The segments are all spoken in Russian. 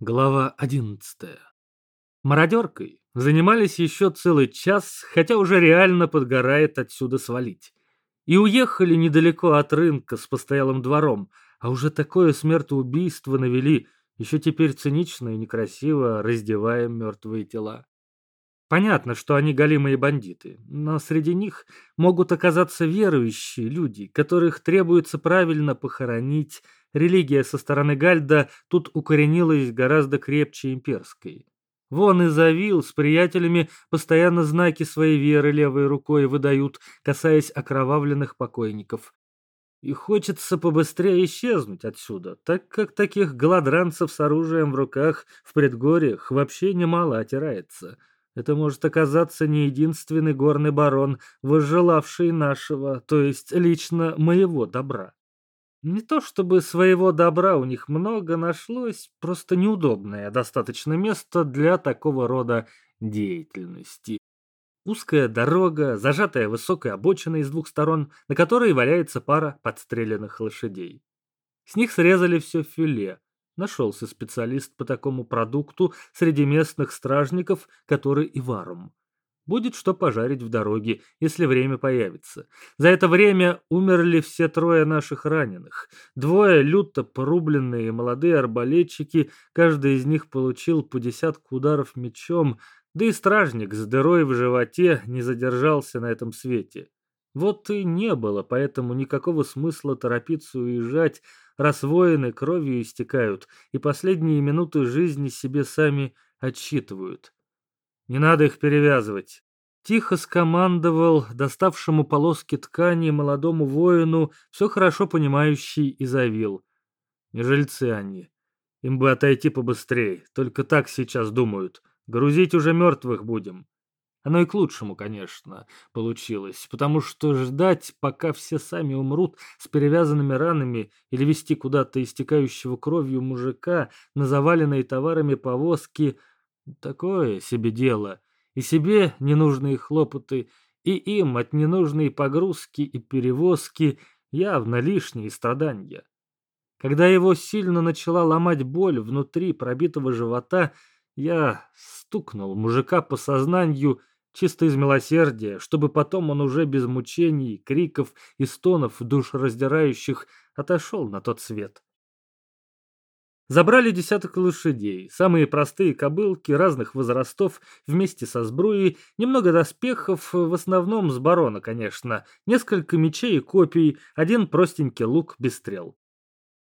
Глава 11. Мародеркой занимались еще целый час, хотя уже реально подгорает отсюда свалить. И уехали недалеко от рынка с постоялым двором, а уже такое смертоубийство навели, еще теперь цинично и некрасиво раздевая мертвые тела. Понятно, что они голимые бандиты, но среди них могут оказаться верующие люди, которых требуется правильно похоронить, религия со стороны Гальда тут укоренилась гораздо крепче имперской. Вон и Завил с приятелями постоянно знаки своей веры левой рукой выдают, касаясь окровавленных покойников. И хочется побыстрее исчезнуть отсюда, так как таких голодранцев с оружием в руках в предгорьях вообще немало отирается. Это может оказаться не единственный горный барон, возжелавший нашего, то есть лично моего добра. Не то чтобы своего добра у них много нашлось, просто неудобное достаточно место для такого рода деятельности. Узкая дорога, зажатая высокой обочиной с двух сторон, на которой валяется пара подстреленных лошадей. С них срезали все филе. Нашелся специалист по такому продукту среди местных стражников, который и варум. Будет что пожарить в дороге, если время появится. За это время умерли все трое наших раненых. Двое люто порубленные молодые арбалетчики, каждый из них получил по десятку ударов мечом, да и стражник с дырой в животе не задержался на этом свете. Вот и не было, поэтому никакого смысла торопиться уезжать, раз воины кровью истекают и последние минуты жизни себе сами отсчитывают. Не надо их перевязывать. Тихо скомандовал доставшему полоски ткани молодому воину, все хорошо понимающий и завил. Не жильцы они. Им бы отойти побыстрее, только так сейчас думают. Грузить уже мертвых будем. Оно и к лучшему, конечно, получилось, потому что ждать, пока все сами умрут с перевязанными ранами или вести куда-то истекающего кровью мужика на заваленные товарами повозки — такое себе дело. И себе ненужные хлопоты, и им от ненужной погрузки и перевозки явно лишние страдания. Когда его сильно начала ломать боль внутри пробитого живота, я стукнул мужика по сознанию чисто из милосердия, чтобы потом он уже без мучений, криков и стонов душераздирающих отошел на тот свет. Забрали десяток лошадей, самые простые кобылки разных возрастов вместе со сбруей, немного доспехов, в основном с барона, конечно, несколько мечей и копий, один простенький лук без стрел.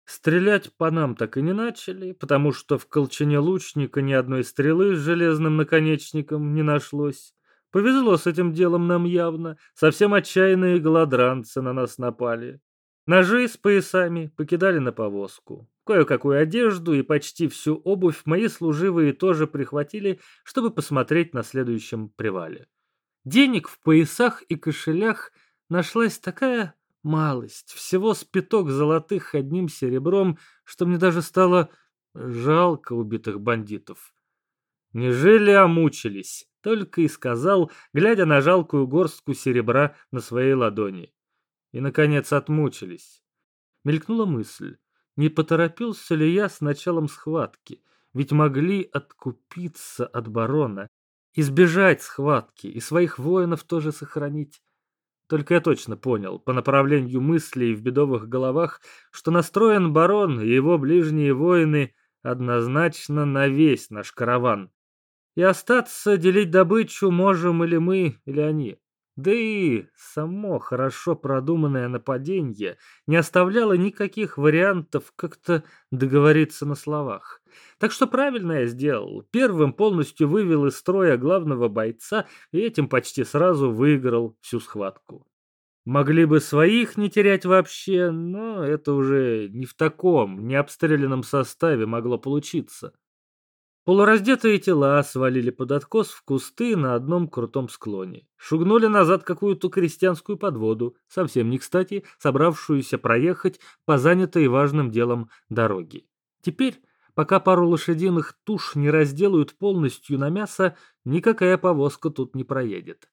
Стрелять по нам так и не начали, потому что в колчане лучника ни одной стрелы с железным наконечником не нашлось. Повезло с этим делом нам явно, совсем отчаянные голодранцы на нас напали. Ножи с поясами покидали на повозку. Кое-какую одежду и почти всю обувь мои служивые тоже прихватили, чтобы посмотреть на следующем привале. Денег в поясах и кошелях нашлась такая малость, всего с пяток золотых одним серебром, что мне даже стало жалко убитых бандитов. Не жили, а мучились, только и сказал, глядя на жалкую горстку серебра на своей ладони. И, наконец, отмучились. Мелькнула мысль, не поторопился ли я с началом схватки, ведь могли откупиться от барона, избежать схватки и своих воинов тоже сохранить. Только я точно понял, по направлению мыслей в бедовых головах, что настроен барон и его ближние воины однозначно на весь наш караван. И остаться делить добычу можем или мы, или они. Да и само хорошо продуманное нападение не оставляло никаких вариантов как-то договориться на словах. Так что правильно я сделал. Первым полностью вывел из строя главного бойца и этим почти сразу выиграл всю схватку. Могли бы своих не терять вообще, но это уже не в таком, необстрелянном составе могло получиться. Полураздетые тела свалили под откос в кусты на одном крутом склоне. Шугнули назад какую-то крестьянскую подводу, совсем не кстати, собравшуюся проехать по занятой важным делом дороги. Теперь, пока пару лошадиных туш не разделают полностью на мясо, никакая повозка тут не проедет.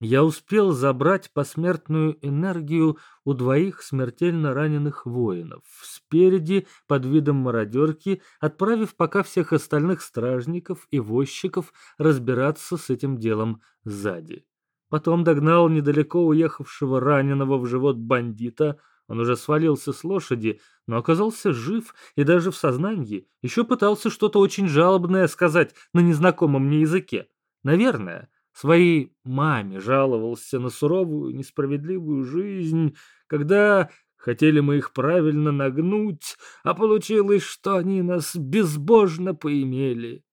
Я успел забрать посмертную энергию у двоих смертельно раненых воинов, спереди под видом мародерки, отправив пока всех остальных стражников и возчиков разбираться с этим делом сзади. Потом догнал недалеко уехавшего раненого в живот бандита, он уже свалился с лошади, но оказался жив и даже в сознании, еще пытался что-то очень жалобное сказать на незнакомом мне языке. Наверное, Своей маме жаловался на суровую, несправедливую жизнь, когда хотели мы их правильно нагнуть, а получилось, что они нас безбожно поимели.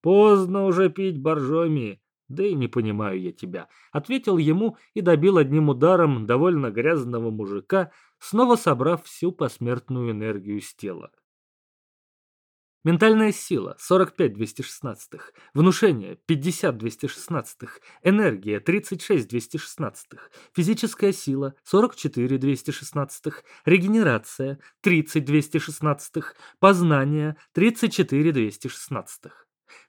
Поздно уже пить боржоми, да и не понимаю я тебя, ответил ему и добил одним ударом довольно грязного мужика, снова собрав всю посмертную энергию с тела. Ментальная сила 45 216, внушение 50 216, энергия 36 216, физическая сила 44 216, регенерация 30 216, познание 34 216.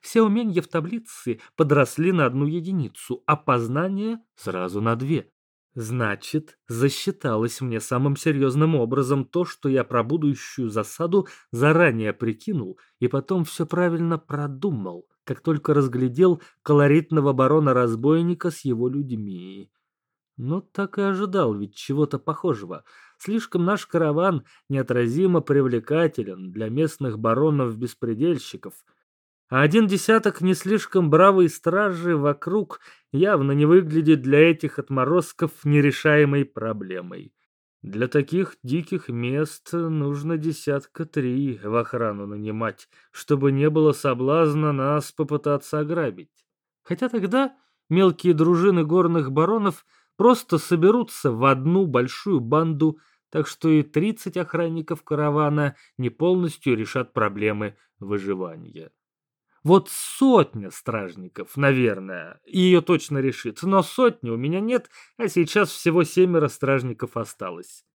Все умения в таблице подросли на одну единицу, а познание сразу на две. Значит, засчиталось мне самым серьезным образом то, что я про будущую засаду заранее прикинул и потом все правильно продумал, как только разглядел колоритного барона-разбойника с его людьми. Но так и ожидал ведь чего-то похожего. Слишком наш караван неотразимо привлекателен для местных баронов-беспредельщиков, а один десяток не слишком бравой стражи вокруг явно не выглядит для этих отморозков нерешаемой проблемой. Для таких диких мест нужно десятка три в охрану нанимать, чтобы не было соблазна нас попытаться ограбить. Хотя тогда мелкие дружины горных баронов просто соберутся в одну большую банду, так что и 30 охранников каравана не полностью решат проблемы выживания. Вот сотня стражников, наверное, ее точно решит, но сотни у меня нет, а сейчас всего семеро стражников осталось.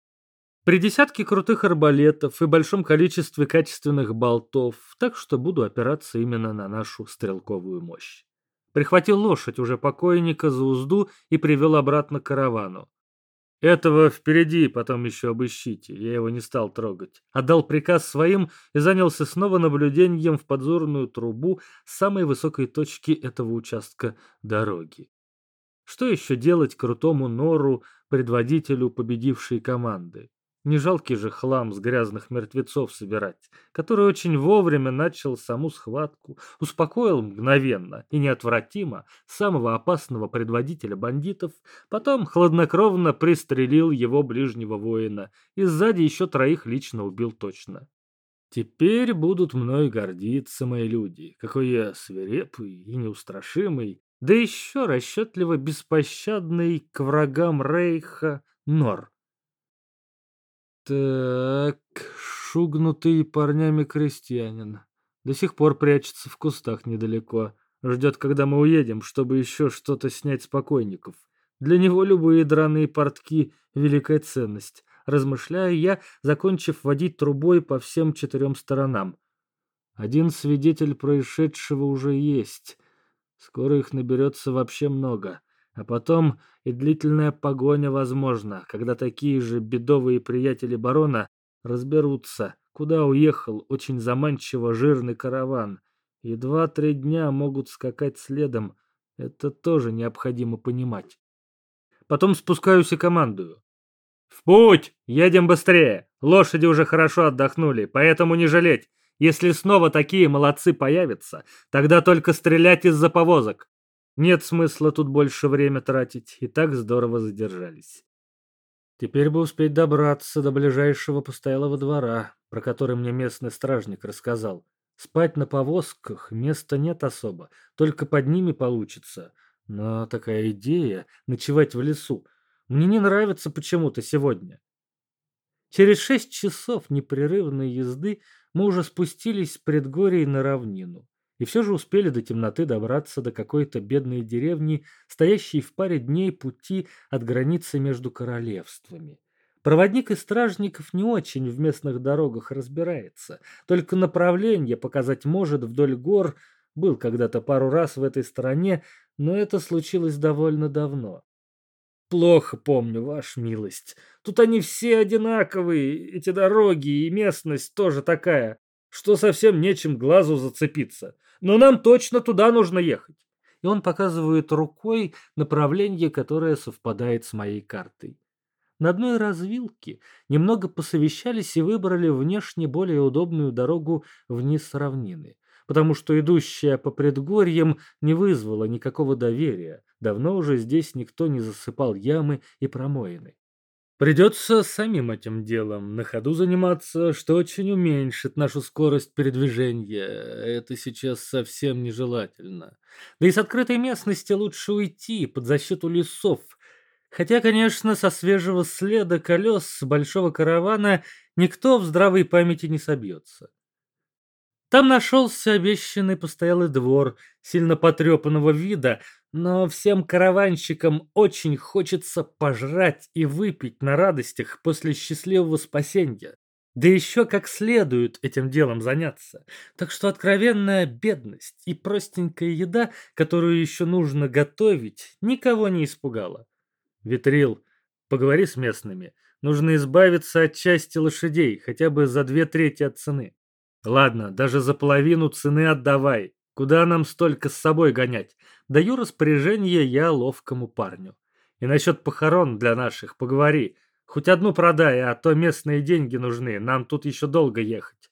При десятке крутых арбалетов и большом количестве качественных болтов, так что буду опираться именно на нашу стрелковую мощь. Прихватил лошадь уже покойника за узду и привел обратно к каравану. Этого впереди потом еще обыщите, я его не стал трогать. Отдал приказ своим и занялся снова наблюдением в подзорную трубу самой высокой точки этого участка дороги. Что еще делать крутому нору, предводителю победившей команды? Не жалкий же хлам с грязных мертвецов собирать, который очень вовремя начал саму схватку, успокоил мгновенно и неотвратимо самого опасного предводителя бандитов, потом хладнокровно пристрелил его ближнего воина и сзади еще троих лично убил точно. Теперь будут мной гордиться мои люди, какой я свирепый и неустрашимый, да еще расчетливо беспощадный к врагам Рейха Нор. Так, шугнутый парнями крестьянин. До сих пор прячется в кустах недалеко. Ждет, когда мы уедем, чтобы еще что-то снять с покойников. Для него любые драные портки — великая ценность. Размышляю я, закончив водить трубой по всем четырем сторонам. Один свидетель происшедшего уже есть. Скоро их наберется вообще много. А потом и длительная погоня возможна, когда такие же бедовые приятели барона разберутся, куда уехал очень заманчиво жирный караван. И два-три дня могут скакать следом. Это тоже необходимо понимать. Потом спускаюсь и командую. «В путь! Едем быстрее! Лошади уже хорошо отдохнули, поэтому не жалеть. Если снова такие молодцы появятся, тогда только стрелять из-за повозок. Нет смысла тут больше время тратить, и так здорово задержались. Теперь бы успеть добраться до ближайшего постоялого двора, про который мне местный стражник рассказал. Спать на повозках места нет особо, только под ними получится. Но такая идея — ночевать в лесу. Мне не нравится почему-то сегодня. Через шесть часов непрерывной езды мы уже спустились с предгорий на равнину и все же успели до темноты добраться до какой-то бедной деревни, стоящей в паре дней пути от границы между королевствами. Проводник из стражников не очень в местных дорогах разбирается, только направление показать может вдоль гор, был когда-то пару раз в этой стороне, но это случилось довольно давно. плохо помню, ваша милость. Тут они все одинаковые, эти дороги, и местность тоже такая, что совсем нечем глазу зацепиться. Но нам точно туда нужно ехать. И он показывает рукой направление, которое совпадает с моей картой. На одной развилке немного посовещались и выбрали внешне более удобную дорогу вниз равнины, потому что идущая по предгорьям не вызвала никакого доверия. Давно уже здесь никто не засыпал ямы и промоины. Придется самим этим делом на ходу заниматься, что очень уменьшит нашу скорость передвижения. Это сейчас совсем нежелательно. Да и с открытой местности лучше уйти под защиту лесов, Хотя, конечно, со свежего следа колес большого каравана никто в здравой памяти не собьется. Там нашелся обещанный постоялый двор, сильно потрепанного вида, но всем караванщикам очень хочется пожрать и выпить на радостях после счастливого спасения. Да еще как следует этим делом заняться. Так что откровенная бедность и простенькая еда, которую еще нужно готовить, никого не испугала. Витрил, поговори с местными. Нужно избавиться от части лошадей, хотя бы за две трети от цены. Ладно, даже за половину цены отдавай. Куда нам столько с собой гонять? Даю распоряжение я ловкому парню. И насчет похорон для наших поговори. Хоть одну продай, а то местные деньги нужны, нам тут еще долго ехать.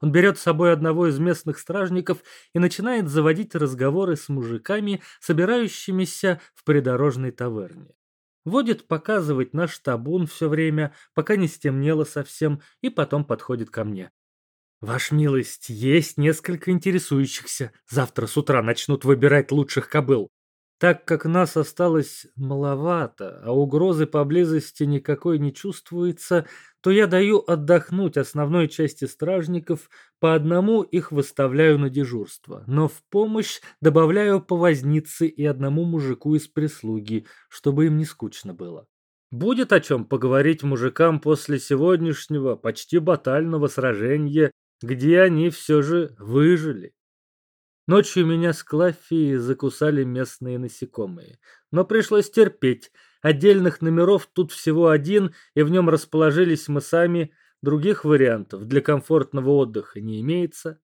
Он берет с собой одного из местных стражников и начинает заводить разговоры с мужиками, собирающимися в придорожной таверне. Водит показывать наш табун все время, пока не стемнело совсем, и потом подходит ко мне. «Ваш милость, есть несколько интересующихся. Завтра с утра начнут выбирать лучших кобыл. Так как нас осталось маловато, а угрозы поблизости никакой не чувствуется, то я даю отдохнуть основной части стражников, по одному их выставляю на дежурство, но в помощь добавляю по вознице и одному мужику из прислуги, чтобы им не скучно было. Будет о чем поговорить мужикам после сегодняшнего почти батального сражения, где они все же выжили. Ночью меня с Клаффией закусали местные насекомые. Но пришлось терпеть. Отдельных номеров тут всего один, и в нем расположились мы сами. Других вариантов для комфортного отдыха не имеется.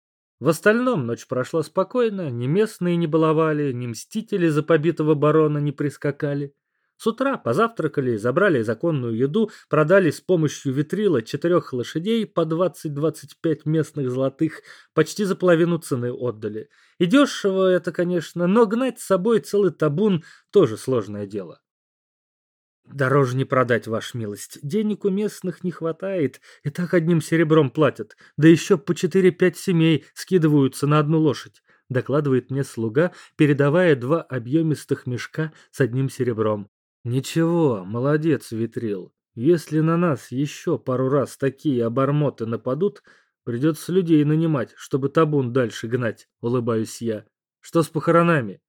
В остальном ночь прошла спокойно, ни местные не баловали, ни мстители за побитого барона не прискакали. С утра позавтракали, забрали законную еду, продали с помощью витрила четырех лошадей по 20-25 местных золотых, почти за половину цены отдали. И дешево это, конечно, но гнать с собой целый табун тоже сложное дело. Дороже не продать, ваша милость. Денег у местных не хватает, и так одним серебром платят. Да еще по 4-5 семей скидываются на одну лошадь, докладывает мне слуга, передавая два объемистых мешка с одним серебром. Ничего, молодец, Витрил. Если на нас еще пару раз такие обормоты нападут, придется людей нанимать, чтобы табун дальше гнать, улыбаюсь я. Что с похоронами?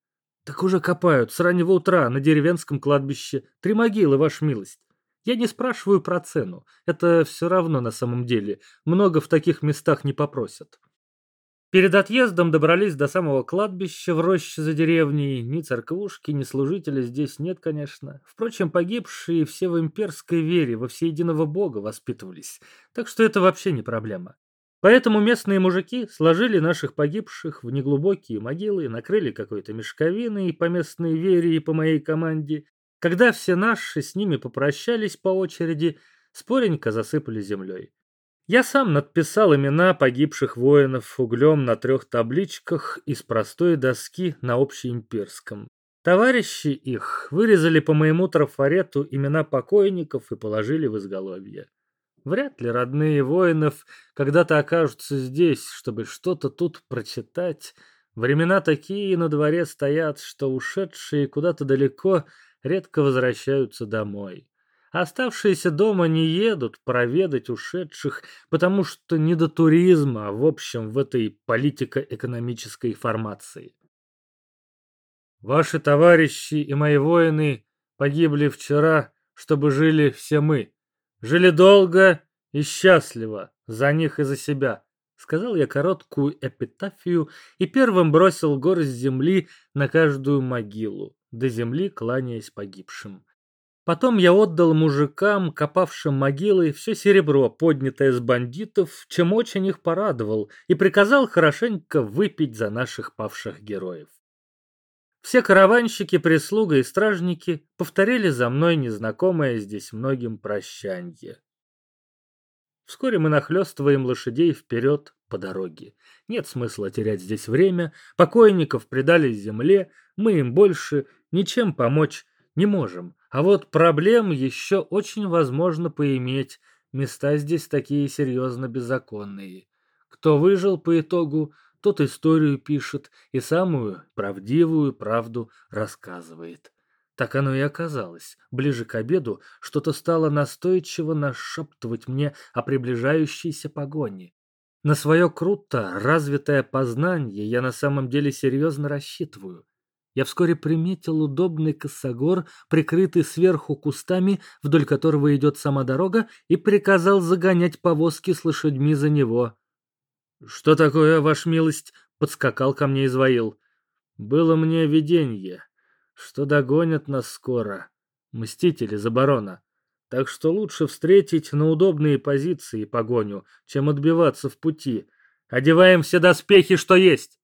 Так уже копают, с раннего утра, на деревенском кладбище. Три могилы, ваша милость. Я не спрашиваю про цену. Это все равно на самом деле. Много в таких местах не попросят. Перед отъездом добрались до самого кладбища в роще за деревней. Ни церквушки, ни служителя здесь нет, конечно. Впрочем, погибшие все в имперской вере, во всеединого бога воспитывались. Так что это вообще не проблема. Поэтому местные мужики сложили наших погибших в неглубокие могилы, накрыли какой-то мешковиной по местной вере и по моей команде. Когда все наши с ними попрощались по очереди, споренько засыпали землей. Я сам надписал имена погибших воинов углем на трех табличках из простой доски на общеимперском. Товарищи их вырезали по моему трафарету имена покойников и положили в изголовье. Вряд ли родные воинов когда-то окажутся здесь, чтобы что-то тут прочитать. Времена такие на дворе стоят, что ушедшие куда-то далеко редко возвращаются домой. Оставшиеся дома не едут проведать ушедших, потому что не до туризма, а в общем, в этой политико-экономической формации. Ваши товарищи и мои воины погибли вчера, чтобы жили все мы. Жили долго и счастливо, за них и за себя. Сказал я короткую эпитафию и первым бросил горсть земли на каждую могилу, до земли кланяясь погибшим. Потом я отдал мужикам, копавшим могилы, все серебро, поднятое с бандитов, чем очень их порадовал, и приказал хорошенько выпить за наших павших героев. Все караванщики, прислуга и стражники повторили за мной незнакомое здесь многим прощанье. Вскоре мы нахлёстываем лошадей вперед по дороге. Нет смысла терять здесь время, покойников предали земле, мы им больше ничем помочь не можем. А вот проблем еще очень возможно поиметь. Места здесь такие серьезно беззаконные. Кто выжил по итогу, тот историю пишет и самую правдивую правду рассказывает. Так оно и оказалось. Ближе к обеду что-то стало настойчиво нашептывать мне о приближающейся погоне. На свое круто развитое познание я на самом деле серьезно рассчитываю. Я вскоре приметил удобный косогор, прикрытый сверху кустами, вдоль которого идет сама дорога, и приказал загонять повозки с лошадьми за него. «Что такое, ваш милость?» — подскакал ко мне Изваил. «Было мне видение, что догонят нас скоро, мстители за барона. Так что лучше встретить на удобные позиции погоню, чем отбиваться в пути. Одеваем все доспехи, что есть!»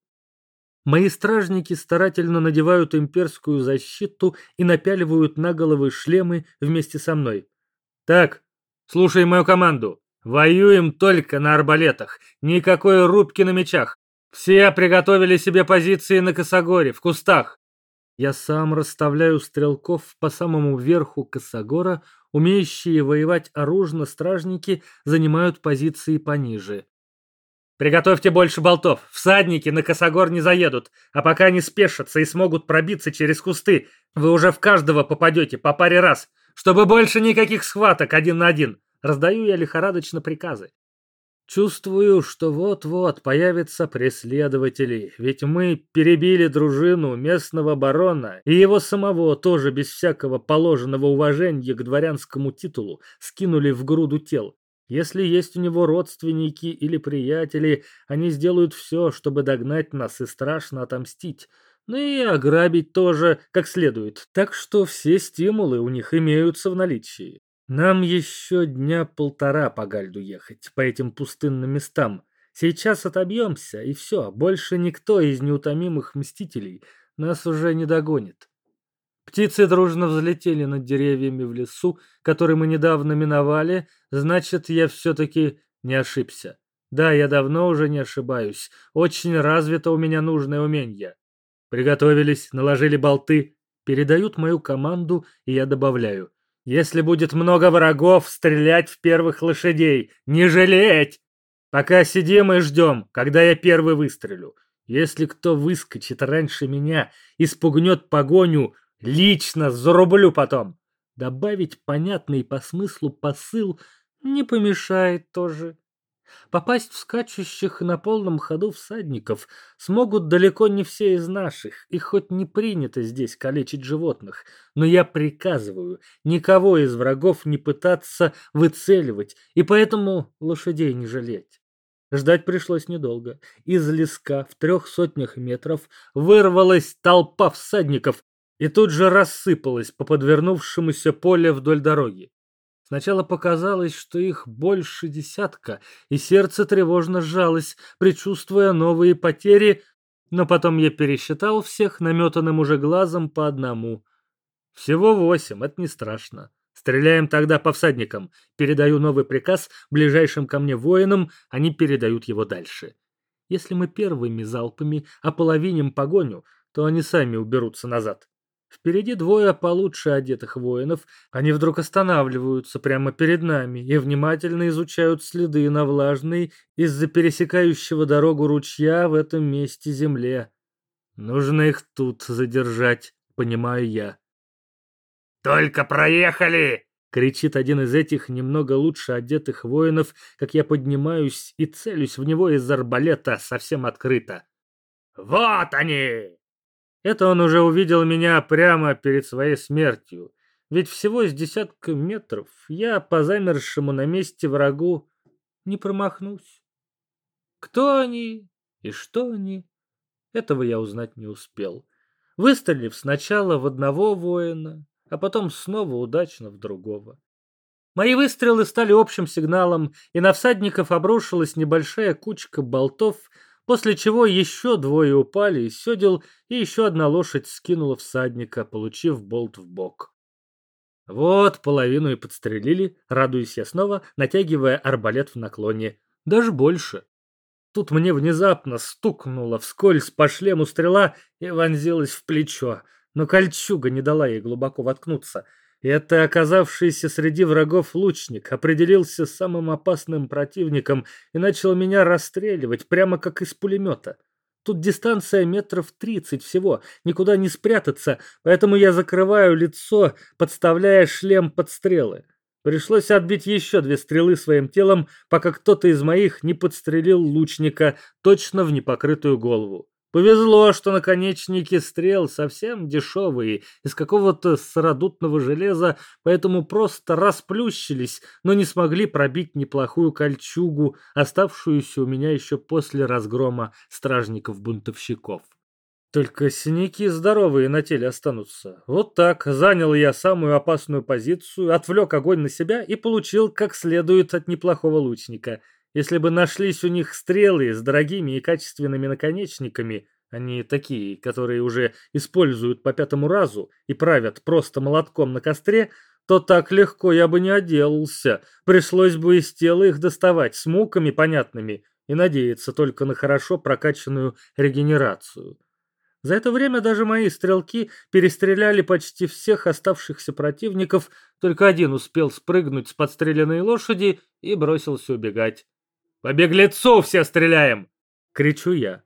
Мои стражники старательно надевают имперскую защиту и напяливают на головы шлемы вместе со мной. Так, слушай мою команду. Воюем только на арбалетах. Никакой рубки на мечах. Все приготовили себе позиции на косогоре, в кустах. Я сам расставляю стрелков по самому верху косогора, умеющие воевать оружно стражники занимают позиции пониже. Приготовьте больше болтов. Всадники на косогор не заедут, а пока они спешатся и смогут пробиться через кусты, вы уже в каждого попадете по паре раз, чтобы больше никаких схваток один на один. Раздаю я лихорадочно приказы. Чувствую, что вот-вот появятся преследователи, ведь мы перебили дружину местного барона и его самого тоже без всякого положенного уважения к дворянскому титулу скинули в груду тел. Если есть у него родственники или приятели, они сделают все, чтобы догнать нас и страшно отомстить. Ну и ограбить тоже как следует. Так что все стимулы у них имеются в наличии. Нам еще дня полтора по Гальду ехать, по этим пустынным местам. Сейчас отобьемся, и все, больше никто из неутомимых мстителей нас уже не догонит. Птицы дружно взлетели над деревьями в лесу, который мы недавно миновали, значит, я все-таки не ошибся. Да, я давно уже не ошибаюсь. Очень развито у меня нужное умение. Приготовились, наложили болты, передают мою команду, и я добавляю. Если будет много врагов, стрелять в первых лошадей, не жалеть! Пока сидим и ждем, когда я первый выстрелю. Если кто выскочит раньше меня и спугнет погоню, Лично зарублю потом. Добавить понятный по смыслу посыл не помешает тоже. Попасть в скачущих на полном ходу всадников смогут далеко не все из наших, и хоть не принято здесь калечить животных, но я приказываю никого из врагов не пытаться выцеливать, и поэтому лошадей не жалеть. Ждать пришлось недолго. Из леска в трех сотнях метров вырвалась толпа всадников и тут же рассыпалась по подвернувшемуся поле вдоль дороги. Сначала показалось, что их больше десятка, и сердце тревожно сжалось, предчувствуя новые потери, но потом я пересчитал всех наметанным уже глазом по одному. Всего восемь, это не страшно. Стреляем тогда по всадникам. Передаю новый приказ ближайшим ко мне воинам, они передают его дальше. Если мы первыми залпами ополовиним погоню, то они сами уберутся назад. Впереди двое получше одетых воинов. Они вдруг останавливаются прямо перед нами и внимательно изучают следы на влажной из-за пересекающего дорогу ручья в этом месте земле. Нужно их тут задержать, понимаю я. «Только проехали!» — кричит один из этих немного лучше одетых воинов, как я поднимаюсь и целюсь в него из арбалета совсем открыто. «Вот они!» Это он уже увидел меня прямо перед своей смертью. Ведь всего с десятка метров я по замершему на месте врагу не промахнусь. Кто они и что они, этого я узнать не успел. Выстрелив сначала в одного воина, а потом снова удачно в другого. Мои выстрелы стали общим сигналом, и на всадников обрушилась небольшая кучка болтов, после чего еще двое упали из седел, и еще одна лошадь скинула всадника, получив болт в бок. Вот половину и подстрелили, радуюсь я снова, натягивая арбалет в наклоне. Даже больше. Тут мне внезапно стукнула вскользь по шлему стрела и вонзилась в плечо, но кольчуга не дала ей глубоко воткнуться — это оказавшийся среди врагов лучник определился самым опасным противником и начал меня расстреливать прямо как из пулемета. Тут дистанция метров тридцать всего, никуда не спрятаться, поэтому я закрываю лицо, подставляя шлем под стрелы. Пришлось отбить еще две стрелы своим телом, пока кто-то из моих не подстрелил лучника точно в непокрытую голову. Повезло, что наконечники стрел совсем дешевые, из какого-то сыродутного железа, поэтому просто расплющились, но не смогли пробить неплохую кольчугу, оставшуюся у меня еще после разгрома стражников-бунтовщиков. Только синяки здоровые на теле останутся. Вот так занял я самую опасную позицию, отвлек огонь на себя и получил как следует от неплохого лучника — если бы нашлись у них стрелы с дорогими и качественными наконечниками, они такие, которые уже используют по пятому разу и правят просто молотком на костре, то так легко я бы не отделался. Пришлось бы из тела их доставать с муками понятными и надеяться только на хорошо прокачанную регенерацию. За это время даже мои стрелки перестреляли почти всех оставшихся противников, только один успел спрыгнуть с подстреленной лошади и бросился убегать. «По беглецу все стреляем!» — кричу я.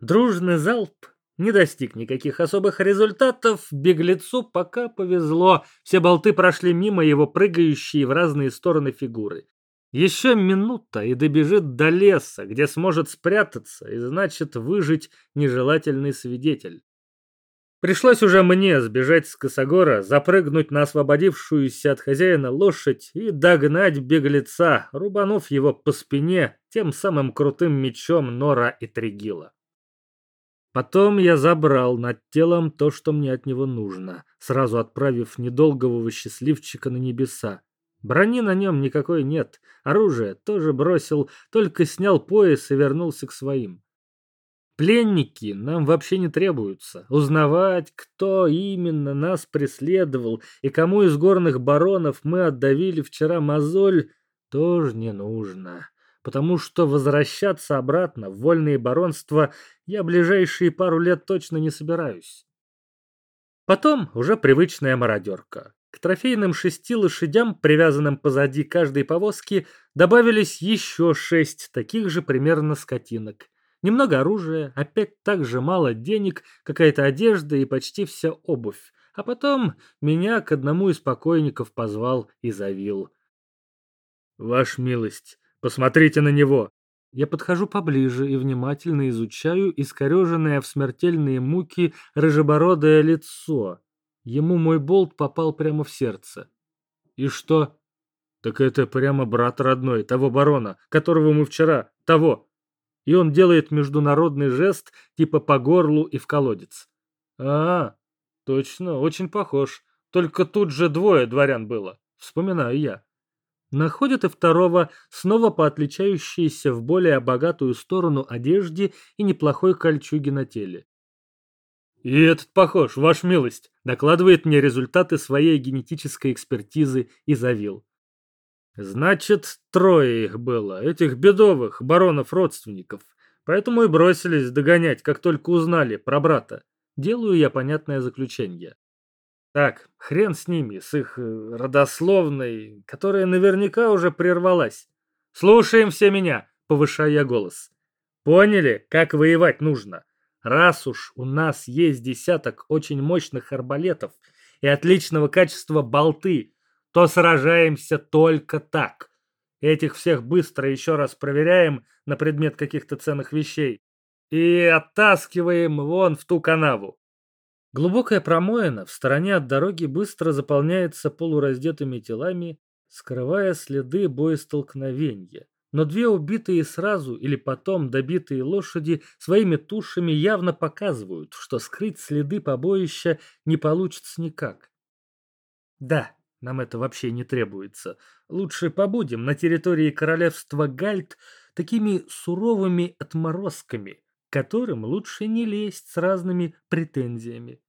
Дружный залп не достиг никаких особых результатов, беглецу пока повезло, все болты прошли мимо его прыгающие в разные стороны фигуры. Еще минута и добежит до леса, где сможет спрятаться и, значит, выжить нежелательный свидетель. Пришлось уже мне сбежать с косогора, запрыгнуть на освободившуюся от хозяина лошадь и догнать беглеца, рубанув его по спине тем самым крутым мечом Нора и Тригила. Потом я забрал над телом то, что мне от него нужно, сразу отправив недолгового счастливчика на небеса. Брони на нем никакой нет, оружие тоже бросил, только снял пояс и вернулся к своим. Пленники нам вообще не требуются. Узнавать, кто именно нас преследовал и кому из горных баронов мы отдавили вчера мозоль, тоже не нужно. Потому что возвращаться обратно в вольные баронства я ближайшие пару лет точно не собираюсь. Потом уже привычная мародерка. К трофейным шести лошадям, привязанным позади каждой повозки, добавились еще шесть таких же примерно скотинок немного оружия, опять так же мало денег, какая-то одежда и почти вся обувь. А потом меня к одному из покойников позвал и завил. «Ваш милость, посмотрите на него!» Я подхожу поближе и внимательно изучаю искореженное в смертельные муки рыжебородое лицо. Ему мой болт попал прямо в сердце. «И что?» «Так это прямо брат родной, того барона, которого мы вчера, того, и он делает международный жест типа по горлу и в колодец. А, точно, очень похож. Только тут же двое дворян было. Вспоминаю я. Находят и второго, снова по отличающейся в более богатую сторону одежде и неплохой кольчуге на теле. «И этот похож, ваш милость», докладывает мне результаты своей генетической экспертизы и завил. Значит, трое их было, этих бедовых баронов-родственников. Поэтому и бросились догонять, как только узнали про брата. Делаю я понятное заключение. Так, хрен с ними, с их э, родословной, которая наверняка уже прервалась. Слушаем все меня, повышаю я голос. Поняли, как воевать нужно? Раз уж у нас есть десяток очень мощных арбалетов и отличного качества болты, то сражаемся только так. Этих всех быстро еще раз проверяем на предмет каких-то ценных вещей и оттаскиваем вон в ту канаву. Глубокая промоина в стороне от дороги быстро заполняется полураздетыми телами, скрывая следы боестолкновения. Но две убитые сразу или потом добитые лошади своими тушами явно показывают, что скрыть следы побоища не получится никак. Да, нам это вообще не требуется. Лучше побудем на территории королевства Гальт такими суровыми отморозками, которым лучше не лезть с разными претензиями.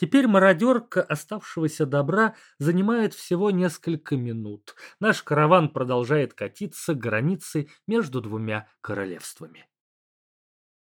Теперь мародерка оставшегося добра занимает всего несколько минут. Наш караван продолжает катиться к границе между двумя королевствами.